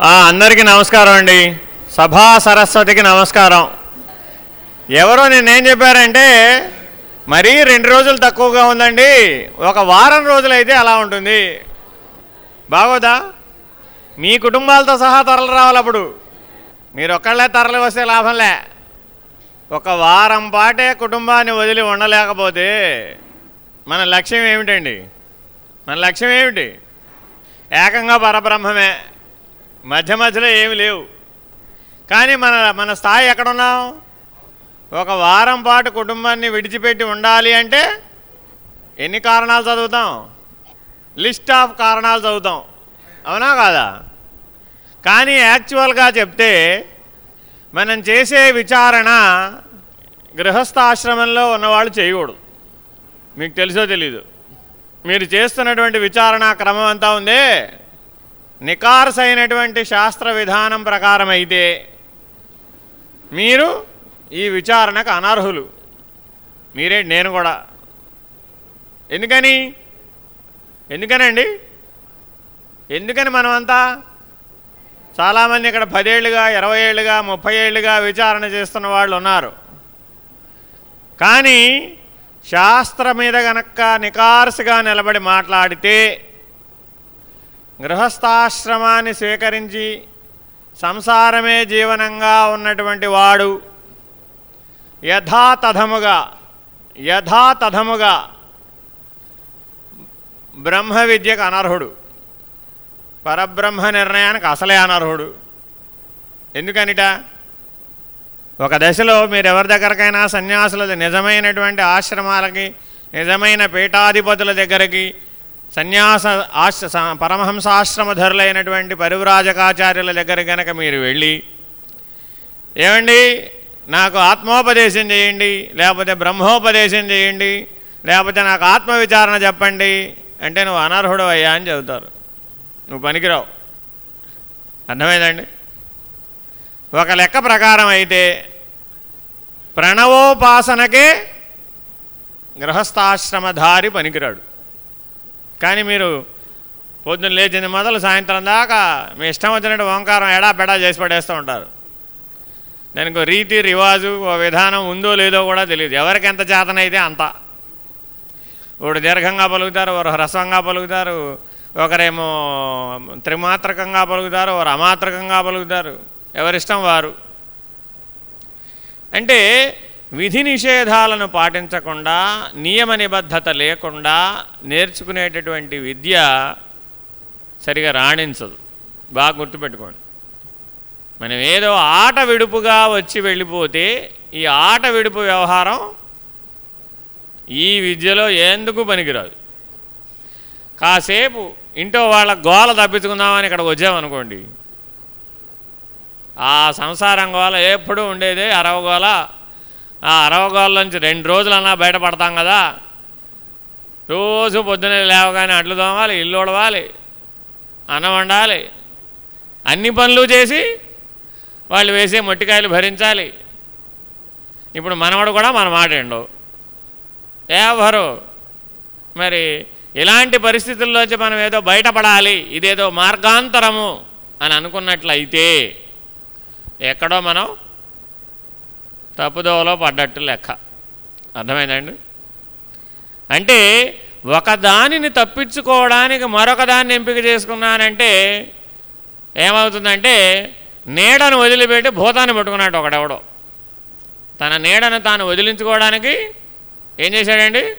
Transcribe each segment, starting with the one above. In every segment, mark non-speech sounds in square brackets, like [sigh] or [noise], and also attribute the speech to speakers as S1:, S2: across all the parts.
S1: అందరికీ నమస్కారం అండి. సభా సరస్వతికి నమస్కారం. ఎవరో నిన్నేం చెప్పారంటే మరీ రెండు రోజులు తక్కువగా ఉందండి. ఒక వారం రోజులైతే అలా ఉంటుంది. బాగోదా? మీ కుటుంబాలతో సహా తరలి రావాలి అప్పుడు. మీరు ఒక్కళ్ళే తరలి వస్తే లాభంలే ఒక వారం పాటే కుటుంబాన్ని వదిలి ఉండలేకపోతే మన లక్ష్యం ఏమిటండి? మన లక్ష్యం ఏమిటి? ఏకంగా పరబ్రహ్మమే. మధ్య మధ్యలో ఏమి లేవు. కానీ మన మన స్థాయి ఎక్కడున్నాం? ఒక వారం పాటు కుటుంబాన్ని విడిచిపెట్టి ఉండాలి అంటే ఎన్ని కారణాలు చదువుతాం? లిస్ట్ ఆఫ్ కారణాలు చదువుతాం. అవునా కాదా? కానీ యాక్చువల్గా చెప్తే మనం చేసే విచారణ గృహస్థాశ్రమంలో ఉన్నవాళ్ళు చేయకూడదు. మీకు తెలుసో తెలీదు. మీరు చేస్తున్నటువంటి విచారణ క్రమం అంతా ఉందే. నికార్స్ అయినటువంటి శాస్త్ర విధానం ప్రకారం అయితే మీరు ఈ విచారణకు అనర్హులు. మీరే నేను కూడా. ఎందుకని? ఎందుకనండి? ఎందుకని మనమంతా చాలామంది ఇక్కడ పదేళ్ళుగా ఇరవై ఏళ్ళుగా ముప్పై ఏళ్ళుగా విచారణ చేస్తున్న వాళ్ళు ఉన్నారు. కానీ శాస్త్ర మీద గనక నికార్సుగా నిలబడి మాట్లాడితే గృహస్థాశ్రమాన్ని స్వీకరించి సంసారమే జీవనంగా ఉన్నటువంటి వాడు యథాతథముగా యథాతథముగా బ్రహ్మ విద్యకు అనర్హుడు. పరబ్రహ్మ నిర్ణయానికి అసలే అనర్హుడు. ఎందుకనిట? ఒక దశలో మీరు ఎవరి దగ్గరకైనా సన్యాసుల నిజమైనటువంటి ఆశ్రమాలకి నిజమైన పీఠాధిపతుల దగ్గరికి సన్యాస ఆశ పరమహంసాశ్రమధరులైనటువంటి పరివ్రాజకాచార్యుల దగ్గర గనక మీరు వెళ్ళి ఏమండి నాకు ఆత్మోపదేశం చేయండి లేకపోతే బ్రహ్మోపదేశం చేయండి లేకపోతే నాకు ఆత్మవిచారణ చెప్పండి అంటే నువ్వు అనర్హుడు అయ్యా అని చెబుతారు. నువ్వు పనికిరావు. అర్థమైందండి? ఒక లెక్క ప్రకారం అయితే ప్రణవోపాసనకే గృహస్థాశ్రమధారి పనికిరాడు. కానీ మీరు పొద్దున్న లేచింది మొదలు సాయంత్రం దాకా మీ ఇష్టం వచ్చినట్టు ఓంకారం ఎడా పెడా చేసి పడేస్తూ ఉంటారు. దానికి రీతి రివాజు ఓ విధానం ఉందో లేదో కూడా తెలియదు. ఎవరికి ఎంత చేతనైతే అంత. ఒకడు దీర్ఘంగా పలుకుతారు ఒకరు హ్రస్వంగా పలుకుతారు ఒకరేమో త్రిమాత్రకంగా పలుకుతారు ఒకరు అమాత్రకంగా పలుకుతారు. ఎవరిష్టం వారు. అంటే విధి నిషేధాలను పాటించకుండా నియమ నిబద్ధత లేకుండా నేర్చుకునేటటువంటి విద్య సరిగా రాణించదు. బాగా గుర్తుపెట్టుకోండి. మనం ఏదో ఆట విడుపుగా వచ్చి వెళ్ళిపోతే ఈ ఆట విడుపు వ్యవహారం ఈ విద్యలో ఎందుకు పనికిరాదు? కాసేపు ఇంటో వాళ్ళ గోల తప్పించుకుందామని ఇక్కడ వచ్చామనుకోండి. ఆ సంసారం గోల ఎప్పుడూ ఉండేదే అరవగోల ఆ నుంచి రెండు రోజులన్నా బయటపడతాం కదా. రోజు పొద్దున్నే లేవగానే అట్లు తోమాలి ఇల్లు ఉడవాలి అన్నం వండాలి అన్ని పనులు చేసి వాళ్ళు వేసే మొట్టికాయలు భరించాలి. ఇప్పుడు మనవడు కూడా మన మాట ఎండు ఎవరు మరి ఇలాంటి పరిస్థితుల్లోంచి మనం ఏదో బయటపడాలి ఇదేదో మార్గాంతరము అని అనుకున్నట్లయితే ఎక్కడో మనం తప్పుదోవలో పడ్డట్టు లెక్క. అర్థమైందండి? అంటే ఒకదానిని తప్పించుకోవడానికి మరొక దాన్ని ఎంపిక చేసుకున్నానంటే ఏమవుతుందంటే నీడను వదిలిపెట్టి భూతాన్ని పట్టుకున్నాడు ఒకడెవడో. తన నీడను తాను వదిలించుకోవడానికి ఏం చేశాడండి?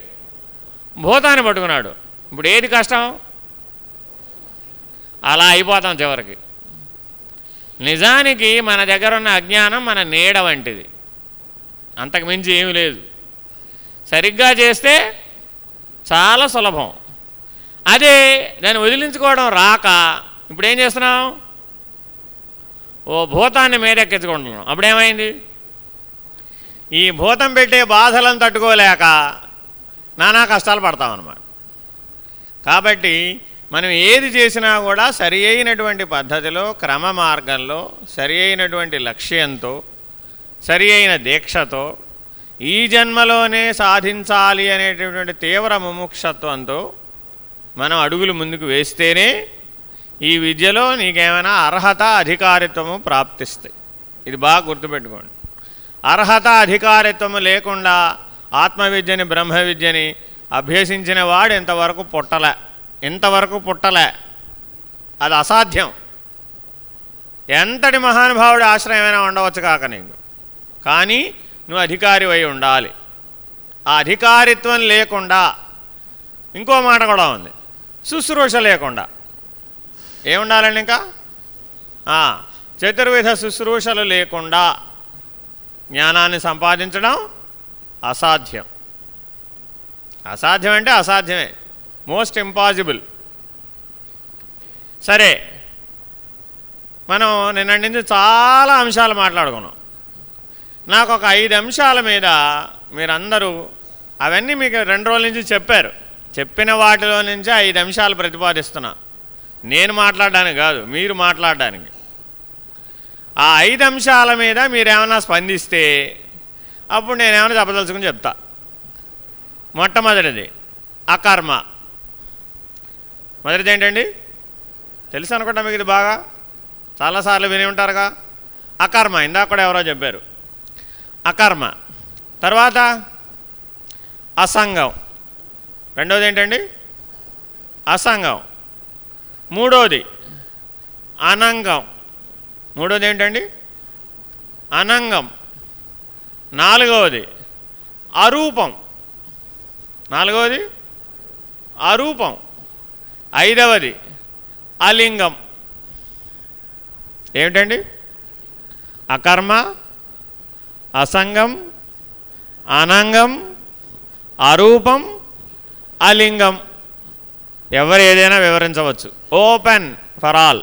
S1: భూతాన్ని పట్టుకున్నాడు. ఇప్పుడు ఏది కష్టం? అలా అయిపోతాం చివరికి. నిజానికి మన దగ్గర ఉన్న అజ్ఞానం మన నీడ వంటిది. అంతకు మించి ఏమీ లేదు. సరిగ్గా చేస్తే చాలా సులభం. అదే దాన్ని వదిలించుకోవడం రాక ఇప్పుడు ఏం చేస్తున్నాం? ఓ భూతాన్ని మేరెక్కించుకుంటున్నాం అప్పుడేమైంది? ఈ భూతం పెట్టే బాధలను తట్టుకోలేక నానా కష్టాలు పడతామన్నమాట. కాబట్టి మనం ఏది చేసినా కూడా సరి అయినటువంటి పద్ధతిలో క్రమ మార్గంలో సరి అయినటువంటి లక్ష్యంతో సరి అయిన దీక్షతో ఈ జన్మలోనే సాధించాలి అనేటటువంటి తీవ్ర ముముక్షత్వంతో మనం అడుగులు ముందుకు వేస్తేనే ఈ విద్యలో నీకేమైనా అర్హత అధికారిత్వము ప్రాప్తిస్తాయి. ఇది బాగా గుర్తుపెట్టుకోండి. అర్హత అధికారిత్వము లేకుండా ఆత్మవిద్యని బ్రహ్మ విద్యని అభ్యసించిన వాడు ఇంతవరకు పుట్టలే. ఇంతవరకు పుట్టలే. అది అసాధ్యం. ఎంతటి మహానుభావుడి ఆశ్రయమైనా ఉండవచ్చు కాక నీకు. కానీ నువ్వు అధికారి అయి ఉండాలి. ఆ అధికారిత్వం లేకుండా ఇంకో మాట కూడా ఉంది. శుశ్రూష లేకుండా. ఏముండాలండి ఇంకా? చతుర్విధ శుశ్రూషలు లేకుండా జ్ఞానాన్ని సంపాదించడం అసాధ్యం. అసాధ్యం అంటే అసాధ్యమే. మోస్ట్ ఇంపాసిబుల్ సరే మనం నిన్నటి నుంచి చాలా అంశాలు మాట్లాడుకున్నాం. నాకు ఒక ఐదు అంశాల మీద మీరందరూ అవన్నీ మీకు రెండు రోజుల నుంచి చెప్పారు. చెప్పిన వాటిలో నుంచి ఐదు అంశాలు ప్రతిపాదిస్తున్నా. నేను మాట్లాడడానికి కాదు మీరు మాట్లాడడానికి. ఆ ఐదు అంశాల మీద మీరేమైనా స్పందిస్తే అప్పుడు నేనేమైనా చెప్పదలుచుకుని చెప్తా. మొట్టమొదటిది అకర్మ. మొదటిది ఏంటండి? తెలుసు అనుకుంటా మీకు ఇది బాగా? చాలాసార్లు విని ఉంటారుగా? అకర్మ ఇందాక కూడా ఎవరో చెప్పారు. అకర్మ. తర్వాత అసంగం. రెండవది ఏంటండి అసంగం. మూడోది అనంగం. మూడోది ఏంటండి అనంగం. నాలుగవది అరూపం. నాలుగవది అరూపం. ఐదవది అలింగం. ఏమిటండి? అకర్మ అసంగం అనంగం అరూపం అలింగం. ఎవరు ఏదైనా వివరించవచ్చు. ఓపెన్ ఫర్ ఆల్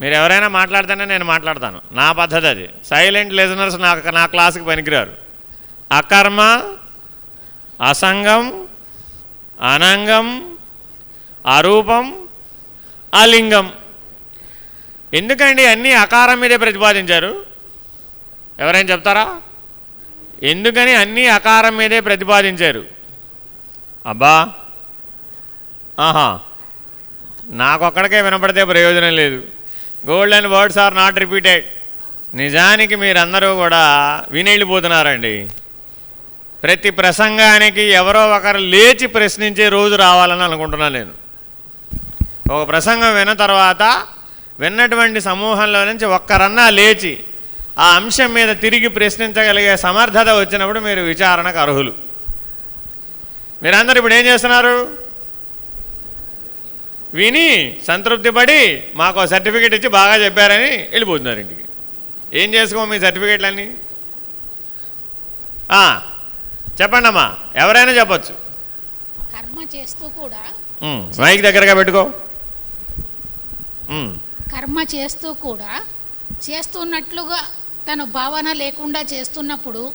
S1: మీరు ఎవరైనా మాట్లాడితేనే నేను మాట్లాడతాను. నా పద్ధతి అది. సైలెంట్ లిజనర్స్ నాకు నా క్లాస్కి పనికిరారు. అకర్మ అసంగం అనంగం అరూపం అలింగం. ఎందుకండి అన్నీ అకారం మీదే ప్రతిపాదించారు? ఎవరైనా చెప్తారా? ఎందుకని అన్నీ అకారం మీదే ప్రతిపాదించారు? అబ్బా! ఆహా! నాకొక్కడికే వినపడితే ప్రయోజనం లేదు. Gold and words are not repeated. నిజానికి మీరందరూ కూడా వినెళ్ళిపోతున్నారండి. ప్రతి ప్రసంగానికి ఎవరో ఒకరు లేచి ప్రశ్నించే రోజు రావాలని అనుకుంటున్నాను నేను. ఒక ప్రసంగం విన్న తర్వాత విన్నటువంటి సమూహంలో నుంచి ఒక్కరన్నా లేచి ఆ అంశం మీద తిరిగి ప్రశ్నించగలిగే సమర్థత వచ్చినప్పుడు మీరు విచారణకు అర్హులు. మీరందరూ ఇప్పుడు ఏం చేస్తున్నారు? విని సంతృప్తి పడి మాకు సర్టిఫికేట్ ఇచ్చి బాగా చెప్పారని వెళ్ళిపోతున్నారు ఇంటికి. ఏం చేసుకో మీ సర్టిఫికేట్లన్నీ? చెప్పండి అమ్మా ఎవరైనా చెప్పచ్చు.
S2: కర్మ చేస్తూ కూడా
S1: మైక్ దగ్గరగా పెట్టుకో.
S2: కర్మ చేస్తూ కూడా చేస్తున్నట్లుగా తన భావన లేకుండా చేస్తున్నప్పుడు.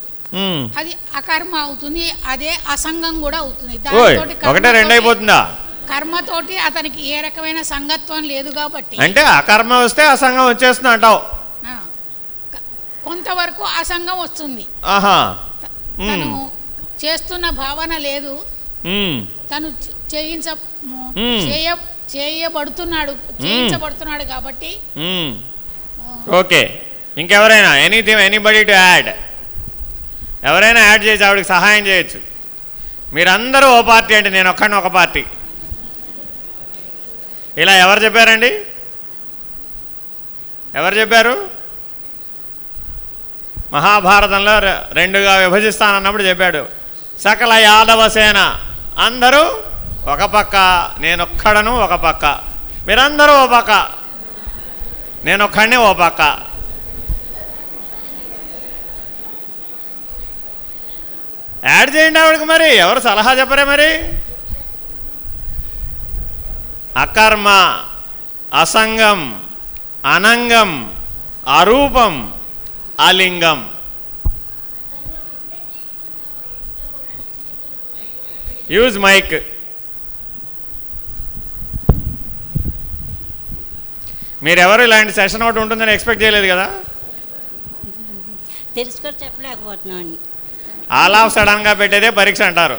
S2: అది అకర్మ అవుతుంది అదే అసంగం కూడా అవుతుంది.
S1: ఒకటే
S2: కర్మతోటి-
S1: రెండు అయిపోతుందా
S2: కర్మతోటి అతనికి ఏ రకమైన సంగత్వం లేదు కాబట్టి
S1: అంటే అకర్మ వస్తే అసంగం వచ్చేస్తుంది అంటావు.
S2: కొంతవరకు అసంగం వస్తుంది. తను చేస్తున్న భావన లేదు. తను చేయించ. చేయ చేయబడుతున్నాడు చేయించబడుతున్నాడు కాబట్టి.
S1: ఓకే. ఇంకెవరైనా ఎనీథింగ్ ఎనీబడి టు యాడ్ ఎవరైనా యాడ్ చేసి ఆవిడకి సహాయం చేయొచ్చు. మీరందరూ ఓ పార్టీ అంటే నేను ఒక్కడిని ఒక పార్టీ. ఇలా ఎవరు చెప్పారండి? ఎవరు చెప్పారు? మహాభారతంలో రెండుగా విభజిస్తానన్నప్పుడు చెప్పాడు. సకల యాదవ సేన. అందరూ ఒక పక్క నేనొక్కడను ఒక పక్క. మీరందరూ ఓ పక్క. నేనొక్కడిని ఓ పక్క. యాడ్ చేయండి ఆవిడకి మరి. ఎవరు సలహా చెప్పరే మరి? అకర్మ అసంగం అనంగం అరూపం అలింగం. యూజ్ మైక్ మీరెవరు ఇలాంటి సెషన్ ఒకటి ఉంటుందని ఎక్స్పెక్ట్ చేయలేదు కదా?
S3: తెలుసుకొని చెప్పలేకపోతున్నాను.
S1: ఆల్ ఆఫ్ సడన్గా పెట్టేదే పరీక్ష అంటారు.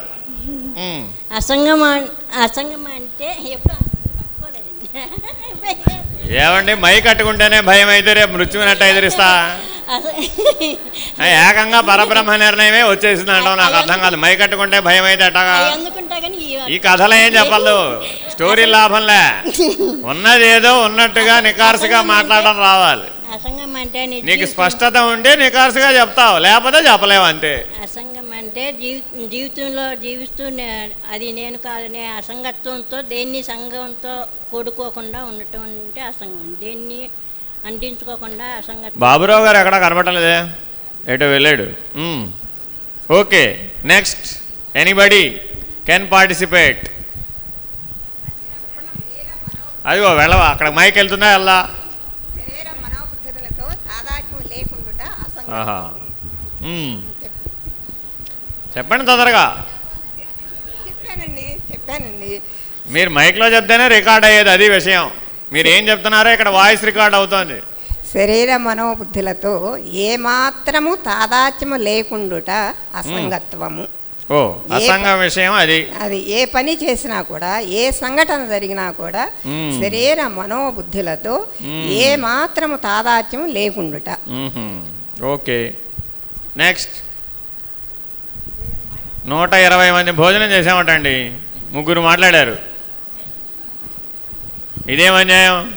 S3: అసంగం అసంగం అంటే
S1: ఏమండి మై కట్టుకుంటేనే భయం అయితే రేపు మృత్యువునట్టు ఎదిరిస్తా? ఏకంగా పరబ్రహ్మ నిర్ణయమే వచ్చేసింది అంటావు నాకు అర్థం కాదు. మై కట్టుకుంటే భయం అయితే అట్టగా
S3: ఈ-
S1: కథలో ఏం చెప్పలేదు స్టోరీ లాభంలే. [laughs] ఉన్నది ఏదో ఉన్నట్టుగా నికార్సుగా మాట్లాడడం రావాలి.
S3: అంటే
S1: నీకు స్పష్టత ఉంటే నికార్సుగా చెప్తావు లేకపోతే చెప్పలేవు అంతే
S3: అసంగం అంటే జీవి జీవితంలో జీవిస్తూ అది నేను కాదనే అసంగత్వంతో దేన్ని సంఘంతో కూడుకోకుండా ఉండటం అంటే అసంగం. దేన్ని అంటించుకోకుండా అసంగత్వం.
S1: బాబురావు గారు ఎక్కడ కనబడలేదే ఎటో వెళ్ళాడు. Okay next. Anybody can participate. అదిగో వెళ్ళవా? అక్కడ మైక్ వెళ్తుందా? వెళ్ళా
S4: శరీర మనోబుద్ధులతో తాదాత్మ్యం లేకుండుట
S1: ఆహా. చెప్పండి తొందరగా.
S4: చెప్పానండి చెప్పానండి.
S1: మీరు మైక్లో చెప్తేనే రికార్డ్ అయ్యేది అది విషయం. మీరు ఏం చెప్తున్నారో ఇక్కడ వాయిస్ రికార్డ్ అవుతోంది.
S4: శరీర మనోబుద్ధులతో ఏమాత్రము తాదాత్మ్యము లేకుండుట అసంగత్వము.
S1: ఓ అసంగ విషయం అది.
S4: అది ఏ పని చేసినా కూడా ఏ సంఘటన జరిగినా కూడా. శరీర మనోబుద్ధులతో ఏ మాత్రము తాదాత్మ్యం లేకుండుట.
S1: ఓకే. నెక్స్ట్ నూట ఇరవై మంది భోజనం చేసామటండి ముగ్గురు మాట్లాడారు. ఇదేం అన్యాయం?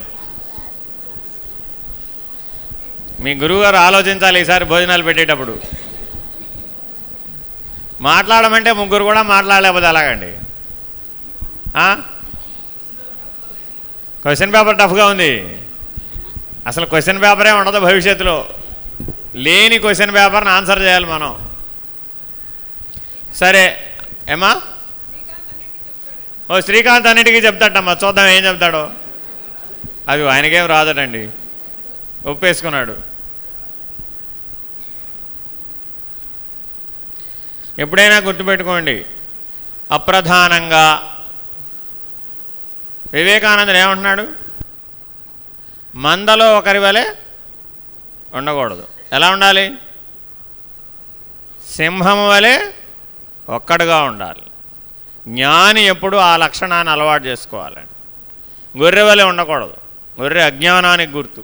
S1: మీ గురువుగారు ఆలోచించాలి ఈసారి భోజనాలు పెట్టేటప్పుడు. మాట్లాడమంటే ముగ్గురు కూడా మాట్లాడలేకపోతే అలాగండి క్వశ్చన్ పేపర్ టఫ్గా ఉంది. అసలు క్వశ్చన్ పేపరే ఉండదు భవిష్యత్తులో. లేని క్వశ్చన్ పేపర్ని ఆన్సర్ చేయాలి మనం. సరే ఏమా ఓ శ్రీకాంత్ అన్నిటికీ చెప్తాడమ్మా. చూద్దాం ఏం చెప్తాడో. అది ఆయనకేం రాదటండి. ఒప్పేసుకున్నాడు. ఎప్పుడైనా గుర్తుపెట్టుకోండి అప్రధానంగా వివేకానందుడు ఏమంటున్నాడు? మందలో ఒకరి వలె ఉండకూడదు. ఎలా ఉండాలి? సింహం వలె ఒక్కడుగా ఉండాలి. జ్ఞాని ఎప్పుడు ఆ లక్షణాన్ని అలవాటు చేసుకోవాలండి గొర్రె వలె ఉండకూడదు. గొర్రె అజ్ఞానానికి గుర్తు.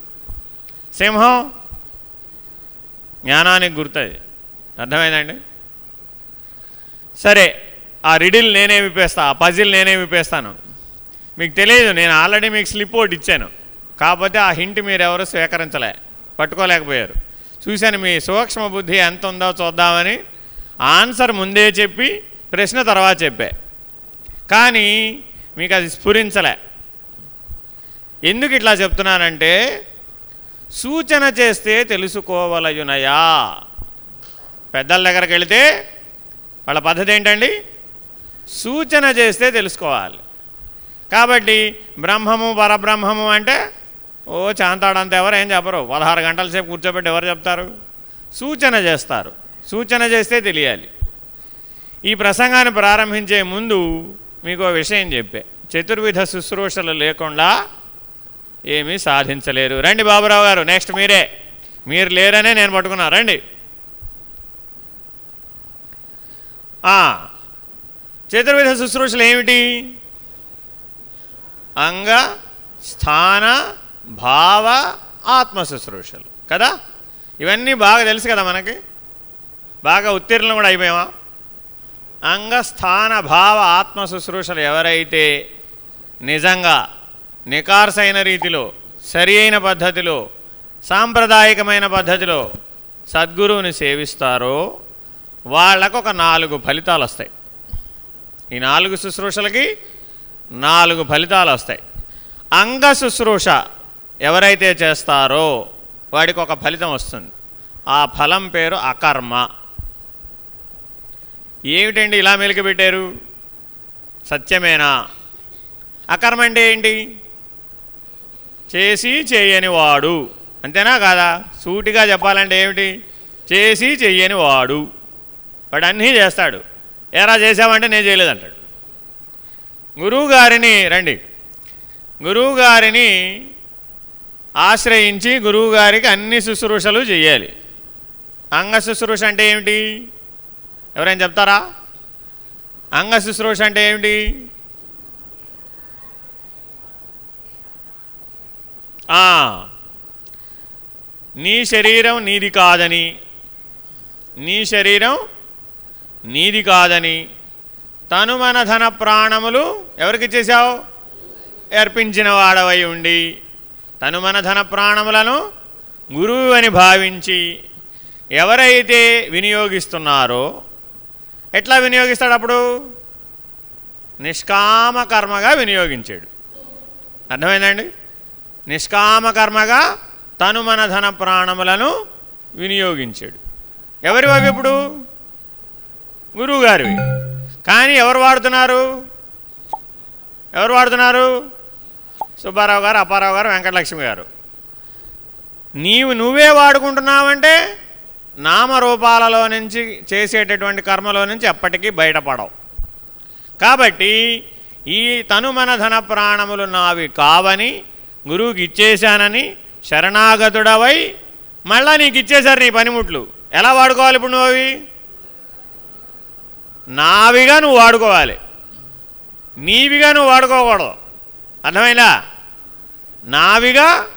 S1: సింహం జ్ఞానానికి గుర్తు అది అర్థమైందండి? సరే ఆ రిడిల్ నేనే విప్పేస్తా ఆ పజిల్ నేనే విప్పేస్తాను. మీకు తెలియదు నేను ఆల్రెడీ మీకు స్లిప్ ఒకటి ఇచ్చాను. కాకపోతే ఆ హింట్ మీరు ఎవరు స్వీకరించలే పట్టుకోలేకపోయారు. చూశాను మీ సూక్ష్మ బుద్ధి ఎంత ఉందో చూద్దామని ఆన్సర్ ముందే చెప్పి ప్రశ్న తర్వాత చెప్పా. కానీ మీకు అది స్ఫురించలే. ఎందుకు ఇట్లా చెప్తున్నానంటే సూచన చేస్తే తెలుసుకోవలయునయా. పెద్దల దగ్గరికి వెళితే వాళ్ళ పద్ధతి ఏంటండి? సూచన చేస్తే తెలుసుకోవాలి. కాబట్టి బ్రహ్మము పరబ్రహ్మము అంటే ఓ చాంతాడంత ఎవరేం ఏం చెప్పరు. పదహారు గంటల సేపు కూర్చోబెట్టి ఎవరు చెప్తారు? సూచన చేస్తారు. సూచన చేస్తే తెలియాలి. ఈ ప్రసంగాన్ని ప్రారంభించే ముందు మీకు విషయం చెప్పే. చతుర్విధ శుశ్రూషలు లేకుండా ఏమీ సాధించలేరు. రండి బాబురావు గారు నెక్స్ట్ మీరే. మీరు లేరనే నేను పట్టుకున్నా. రండి. చతుర్విధ శుశ్రూషలు ఏమిటి? అంగ స్థాన భావ ఆత్మ శుశ్రూషలు కదా? ఇవన్నీ బాగా తెలుసు కదా మనకి? బాగా ఉత్తీర్ణం కూడా అయిపోయామా? అంగస్థాన భావ ఆత్మ శుశ్రూషలు ఎవరైతే నిజంగా నికార్సైన రీతిలో సరి అయిన పద్ధతిలో సాంప్రదాయకమైన పద్ధతిలో సద్గురువుని సేవిస్తారో వాళ్ళకు ఒక నాలుగు ఫలితాలు వస్తాయి. ఈ నాలుగు శుశ్రూషలకి నాలుగు ఫలితాలు వస్తాయి. అంగ శుశ్రూష ఎవరైతే చేస్తారో వాడికి ఒక ఫలితం వస్తుంది. ఆ ఫలం పేరు అకర్మ. ఏమిటండి ఇలా మెలికబెట్టారు సత్యమేనా? అకర్మ అంటే ఏంటి? చేసి చేయని వాడు. అంతేనా కాదా? సూటిగా చెప్పాలంటే ఏమిటి? చేసి చెయ్యని వాడు. వాడు అన్నీ చేస్తాడు. ఎరా చేసావంటే నేను చేయలేదంటాడు. గురువుగారిని రండి. గురువు గారిని ఆశ్రయించి గురువు గారికి అన్ని శుశ్రూషలు చేయాలి. అంగ శుశ్రూష అంటే ఏమిటి? ఎవరైనా చెప్తారా? అంగ శుశ్రూష అంటే ఏమిటి? నీ శరీరం నీది కాదని నీ శరీరం నీది కాదని తను మన ధన ప్రాణములు ఎవరికి ఇచ్చేశావు? అర్పించిన వాడవై ఉండి. తను మన ధన ప్రాణములను గురువు అని భావించి ఎవరైతే వినియోగిస్తున్నారో ఎట్లా వినియోగిస్తాడు అప్పుడు? నిష్కామ కర్మగా వినియోగించాడు. అర్థమైందండి? నిష్కామ కర్మగా తను మన ధన ప్రాణములను వినియోగించాడు. ఎవరి అవి ఇప్పుడు? గురువుగారివి కానీ ఎవరు వాడుతున్నారు? ఎవరు వాడుతున్నారు? సుబ్బారావు గారు అప్పారావు గారు వెంకటలక్ష్మి గారు. నీవు నువ్వే వాడుకుంటున్నావంటే నామరూపాలలో నుంచి చేసేటటువంటి కర్మలో నుంచి ఎప్పటికీ బయటపడవు. కాబట్టి ఈ తను ప్రాణములు నావి కావని గురువుకి ఇచ్చేశానని శరణాగతుడవై మళ్ళా నీకు ఇచ్చేశారు నీ పనిముట్లు. ఎలా వాడుకోవాలి ఇప్పుడు నువ్వు అవి? నావిగా నువ్వు వాడుకోవాలి. నీవిగా నువ్వు వాడుకోకూడదు. అర్థమైందా? నావిగా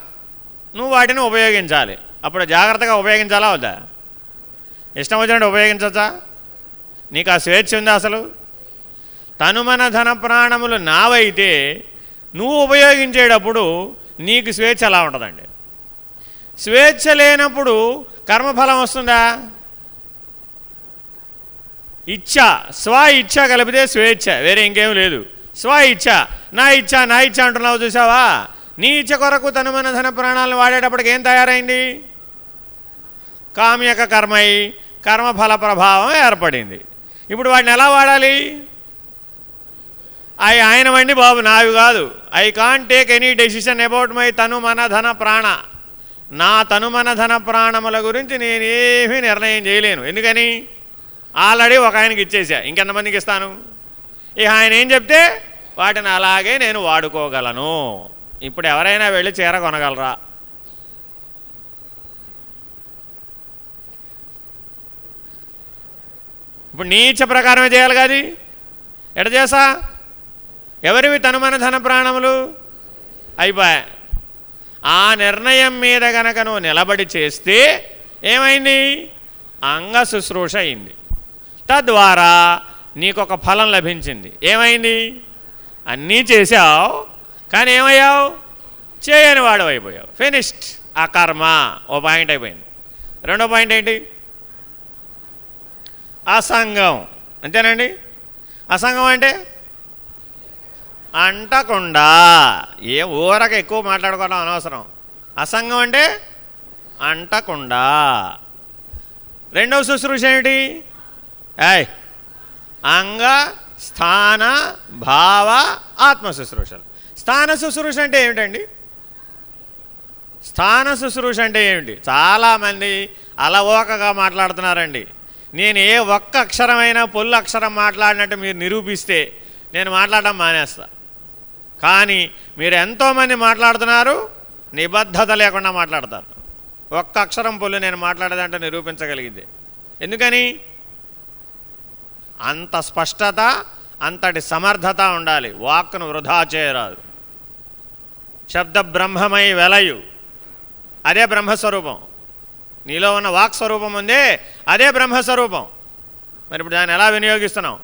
S1: నువ్వు వాటిని ఉపయోగించాలి. అప్పుడు జాగ్రత్తగా ఉపయోగించాలా వద్దా? ఇష్టం వచ్చినట్టు ఉపయోగించచ్చా నీకు ఆ స్వేచ్ఛ ఉందా అసలు? తనుమన ధన ప్రాణములు నావైతే నువ్వు ఉపయోగించేటప్పుడు నీకు స్వేచ్ఛ ఎలా ఉంటుందండి. స్వేచ్ఛ లేనప్పుడు కర్మఫలం వస్తుందా? ఇచ్ఛ స్వ ఇచ్ఛ కలిపితే స్వేచ్ఛ వేరే ఇంకేం లేదు. స్వ ఇచ్ఛ నా ఇచ్ఛ నా ఇచ్ఛ అంటున్నావు చూసావా నీ ఇచ్ఛ కొరకు తను మన ధన ప్రాణాలను వాడేటప్పటికి ఏం తయారైంది? కామ్యక కర్మై కర్మఫల ప్రభావం ఏర్పడింది. ఇప్పుడు వాటిని ఎలా వాడాలి? అవి ఆయన వండి బాబు నావి కాదు. I can't take any decision about my తను మన ధన ప్రాణ. నా తను మన ధన ప్రాణముల గురించి నేనేమీ నిర్ణయం చేయలేను. ఎందుకని? ఆల్రెడీ ఒక ఆయనకి ఇచ్చేసా ఇంకెంతమందికి ఇస్తాను? ఇక ఆయన ఏం చెప్తే వాటిని అలాగే నేను వాడుకోగలను. ఇప్పుడు ఎవరైనా వెళ్ళి చీర కొనగలరా? ఇప్పుడు నీ ఇచ్చ ప్రకారమే చేయాలి కాదు ఎట చేసా ఎవరివి తను మన ధన ప్రాణములు? అయిపోయా ఆ నిర్ణయం మీద గనక నువ్వు నిలబడి చేస్తే ఏమైంది? అంగ శుశ్రూష అయింది. తద్వారా నీకొక ఫలం లభించింది. ఏమైంది? అన్నీ చేశావు కానీ ఏమయ్యావు? చేయని వాడు అయిపోయావు. ఫినిష్డ్ ఆ కర్మ ఓ పాయింట్ అయిపోయింది. రెండో పాయింట్ ఏంటి? అసంగం. అంతేనండి? అసంగం అంటే? అంటకుండా. ఏ ఊరక ఎక్కువ మాట్లాడుకోవడం అనవసరం. అసంగం అంటే? అంటకుండా. రెండవ శుశ్రూష ఏమిటి? ఏయ్ అంగ స్థాన భావ ఆత్మ శుశ్రూషలు స్థాన శుశ్రూష అంటే ఏమిటండి? స్థాన శుశ్రూష అంటే ఏమిటి? చాలామంది అలవోకగా మాట్లాడుతున్నారండి. నేను ఏ ఒక్క అక్షరమైనా పొల్లు అక్షరం మాట్లాడినట్టు మీరు నిరూపిస్తే నేను మాట్లాడడం మానేస్తా. కానీ మీరు ఎంతోమంది మాట్లాడుతున్నారు నిబద్ధత లేకుండా మాట్లాడతారు. ఒక్క అక్షరం పొల్లు నేను మాట్లాడేదంటే నిరూపించగలిగింది. ఎందుకని? అంత స్పష్టత అంతటి సమర్థత ఉండాలి. వాక్ను వృధా చేయరాదు. శబ్ద బ్రహ్మమై వెలయు. అదే బ్రహ్మస్వరూపం. నీలో ఉన్న వాక్ స్వరూపం ఉందే అదే బ్రహ్మస్వరూపం. మరి ఇప్పుడు దాన్ని ఎలా వినియోగిస్తున్నాం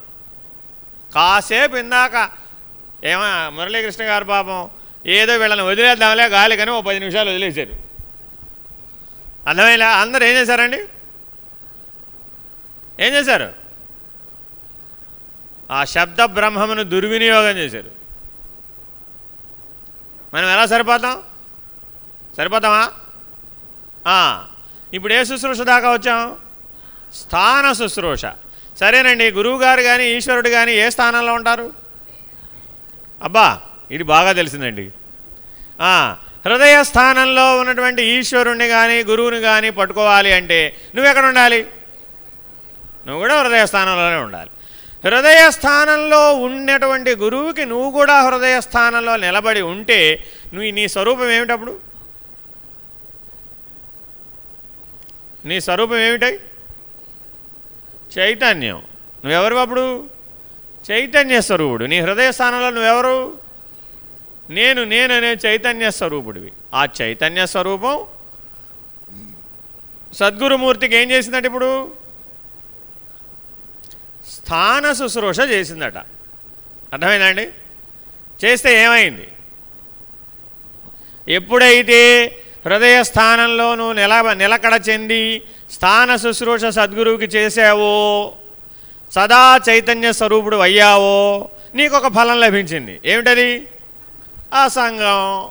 S1: కాసేపు ఇందాక ఏమో మురళీకృష్ణ గారు పాపం ఏదో వీళ్ళని వదిలేద్దాంలే గాలి కానీ ఓ పది నిమిషాలు వదిలేశారు. అర్థమైనా అందరూ ఏం చేశారండి? ఏం చేశారు? ఆ శబ్ద బ్రహ్మమును దుర్వినియోగం చేశారు. మనం ఎలా సరిపోతాం? సరిపోతామా? ఇప్పుడు ఏ శుశ్రూష దాకా వచ్చాం? స్థాన శుశ్రూష. సరేనండి గురువుగారు కానీ ఈశ్వరుడు కానీ ఏ స్థానంలో ఉంటారు? అబ్బా ఇది బాగా తెలిసిందండి. హృదయ స్థానంలో ఉన్నటువంటి ఈశ్వరుణ్ణి కానీ గురువుని కానీ పట్టుకోవాలి అంటే నువ్వు ఎక్కడ ఉండాలి? నువ్వు కూడా హృదయ స్థానంలోనే ఉండాలి. హృదయ స్థానంలో ఉన్నటువంటి గురువుకి నువ్వు కూడా హృదయ స్థానంలో నిలబడి ఉంటే నువ్వు నీ స్వరూపం ఏమిటప్పుడు? నీ స్వరూపం ఏమిటై? చైతన్యం. నువ్వెవరు అప్పుడు? చైతన్య స్వరూపుడు. నీ హృదయ స్థానంలో నువ్వెవరు? నేను నేను అనే చైతన్య స్వరూపుడివి. ఆ చైతన్య స్వరూపం సద్గురుమూర్తికి ఏం చేసిందంటే ఇప్పుడు? స్థాన శుశ్రూష చేసిందట. అర్థమైందండి చేస్తే ఏమైంది? ఎప్పుడైతే హృదయ స్థానంలో నువ్వు నిల నిలకడ చెంది స్థాన శుశ్రూష సద్గురువుకి చేసావో సదా చైతన్య స్వరూపుడు అయ్యావో నీకు ఒక ఫలం లభించింది. ఏమిటది? ఆ సంఘం.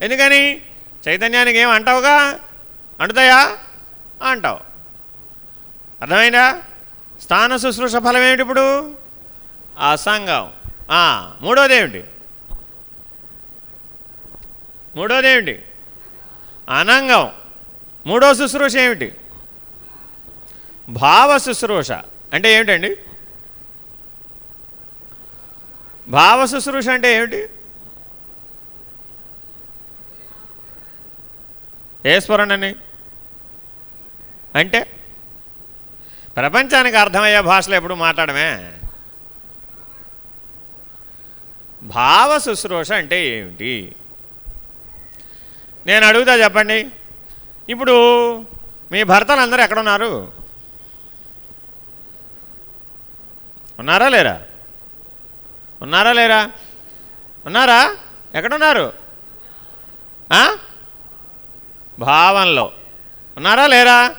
S1: ఎందుకని? చైతన్యానికి ఏం అంటావుగా? అంటుతాయా? అంటావు. అర్థమైందా? స్థాన శుశ్రూష ఫలం ఏమిటి ఇప్పుడు? ఆ సంఘం. ఆ, మూడోది ఏమిటి? మూడోది ఏమిటి? అనంగం. మూడో శుశ్రూష ఏమిటి? భావ శుశ్రూష. అంటే ఏమిటండి? భావ శుశ్రూష అంటే ఏమిటి? ఏ స్ఫురణని? అంటే ప్రపంచానికి అర్థమయ్యే భాషలో ఎప్పుడు మాట్లాడమే? భావ శుశ్రూష అంటే ఏమిటి? నేను అడుగుతా చెప్పండి. ఇప్పుడు మీ భర్తలు అందరూ ఎక్కడున్నారు? ఉన్నారా లేరా? ఉన్నారా లేరా? ఉన్నారా? ఎక్కడున్నారు? భావంలో. ఉన్నారా లేరా?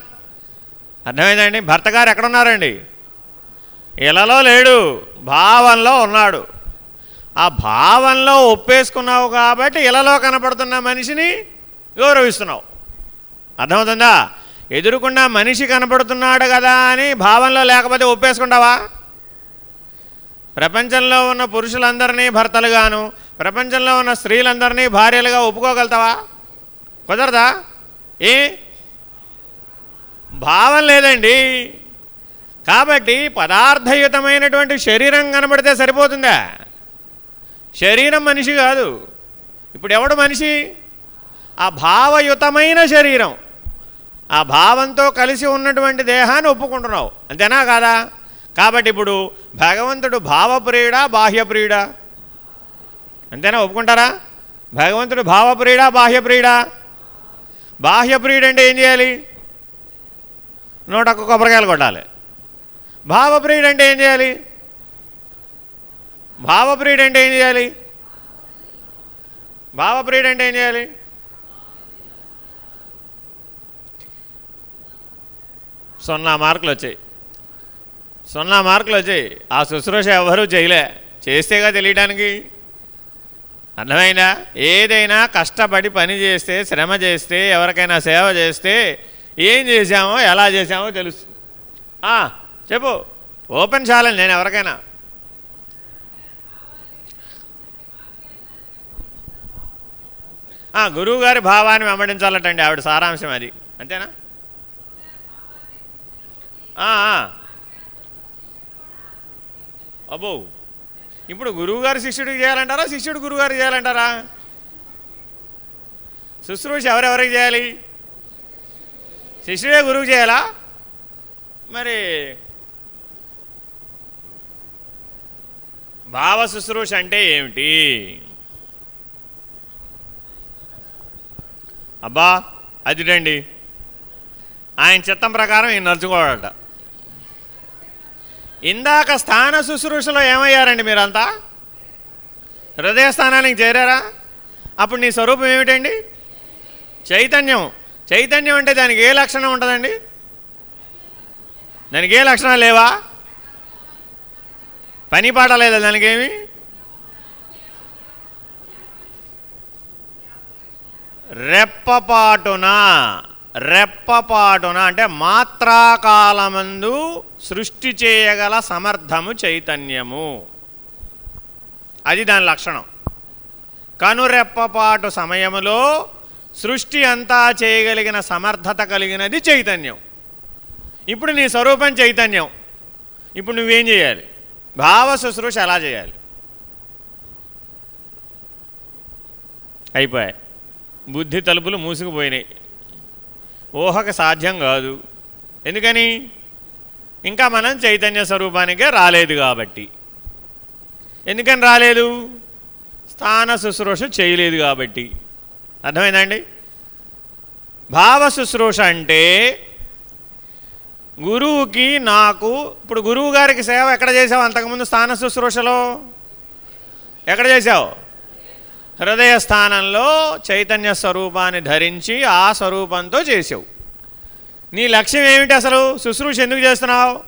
S1: అర్థమైందండి? భర్త గారు ఎక్కడున్నారండి? ఇలాలో లేడు. భావంలో ఉన్నాడు. ఆ భావంలో ఒప్పేసుకున్నావు కాబట్టి ఇలాలో కనపడుతున్న మనిషిని గౌరవిస్తున్నావు. అర్థమవుతుందా? ఎదురుకుండా మనిషి కనపడుతున్నాడు కదా అని భావంలో లేకపోతే ఒప్పేసుకుంటావా? ప్రపంచంలో ఉన్న పురుషులందరినీ భర్తలుగాను ప్రపంచంలో ఉన్న స్త్రీలందరినీ భార్యలుగా ఒప్పుకోగలుగుతావా? కుదరదా? ఏ? భావం లేదండి. కాబట్టి పదార్థయుతమైనటువంటి శరీరం కనబడితే సరిపోతుందా? శరీరం మనిషి కాదు. ఇప్పుడు ఎవడు మనిషి? ఆ భావయుతమైన శరీరం. ఆ భావంతో కలిసి ఉన్నటువంటి దేహాన్ని ఒప్పుకుంటున్నావు. అంతేనా కాదా? కాబట్టి ఇప్పుడు భగవంతుడు భావప్రియుడా బాహ్యప్రియుడా? అంతేనా? ఒప్పుకుంటారా? భగవంతుడు భావప్రియుడా బాహ్యప్రియుడా? బాహ్యప్రియుడు అంటే ఏం చేయాలి? నూటొక్క కొబ్బరికాయలు కొట్టాలి. భావప్రియుడు అంటే ఏం చేయాలి? భావప్రియుడు అంటే ఏం చేయాలి? భావప్రియుడు అంటే ఏం చేయాలి? సున్నా మార్కులు వచ్చాయి. సున్నా మార్కులు వచ్చాయి. ఆ శుశ్రూష ఎవరూ చేయలే. చేస్తేగా తెలియడానికి అర్థమైందా? ఏదైనా కష్టపడి పని చేస్తే శ్రమ చేస్తే ఎవరికైనా సేవ చేస్తే ఏం చేశామో ఎలా చేశామో తెలుస్తుంది ఆ, చెప్పు. ఓపెన్ చేయాలని నేను ఎవరికైనా. గురువుగారి భావాన్ని వెంబడించాలటండి ఆవిడ సారాంశం అది. అంతేనా? అబ్బో. ఇప్పుడు గురువుగారు శిష్యుడికి చేయాలంటారా? శిష్యుడు గురువుగారు చేయాలంటారా? శుశ్రూష ఎవరెవరికి చేయాలి? శిష్యుడే గురువు చేయాలా? మరి భావ శుశ్రూష అంటే ఏమిటి? అబ్బా అదిటండి. ఆయన చిత్తం ప్రకారం ఈయన నడుచుకోవాలట. ఇందాక స్థాన శుశ్రూషలో ఏమయ్యారండి మీరంతా? హృదయ స్థానానికి చేరారా? అప్పుడు నీ స్వరూపం ఏమిటండి? చైతన్యం. చైతన్యం అంటే దానికి ఏ లక్షణం ఉంటుందండి? దానికి ఏ లక్షణాలు లేవా? పని పాట లేదా దానికేమి? రెప్పపాటున రెప్పపాటున అంటే మాత్రాకాలమందు సృష్టి చేయగల సమర్థము చైతన్యము. అది దాని లక్షణం. కనురెప్పపాటు సమయములో సృష్టి అంతా చేయగలిగిన సమర్థత కలిగినది చైతన్యం. ఇప్పుడు నీ స్వరూపం చైతన్యం. ఇప్పుడు నువ్వేం చేయాలి? భావ శుశ్రూష ఎలా చేయాలి? అయిపోయాయి. బుద్ధి తలుపులు మూసుకుపోయినాయి. ఊహకు సాధ్యం కాదు. ఎందుకని? ఇంకా మనం చైతన్య స్వరూపానికే రాలేదు కాబట్టి. ఎందుకని రాలేదు? స్థాన శుశ్రూష చేయలేదు కాబట్టి. అర్థమైందండి? భావ శుశ్రూష అంటే గురువుకి నాకు ఇప్పుడు గురువు గారికి సేవ ఎక్కడ చేసావు? అంతకుముందు స్థాన శుశ్రూషలో ఎక్కడ చేసావు? హృదయ స్థానంలో చైతన్య స్వరూపాన్ని ధరించి ఆ స్వరూపంతో చేసావు. నీ లక్ష్యం ఏమిటి అసలు? శుశ్రూష ఎందుకు చేస్తున్నావు?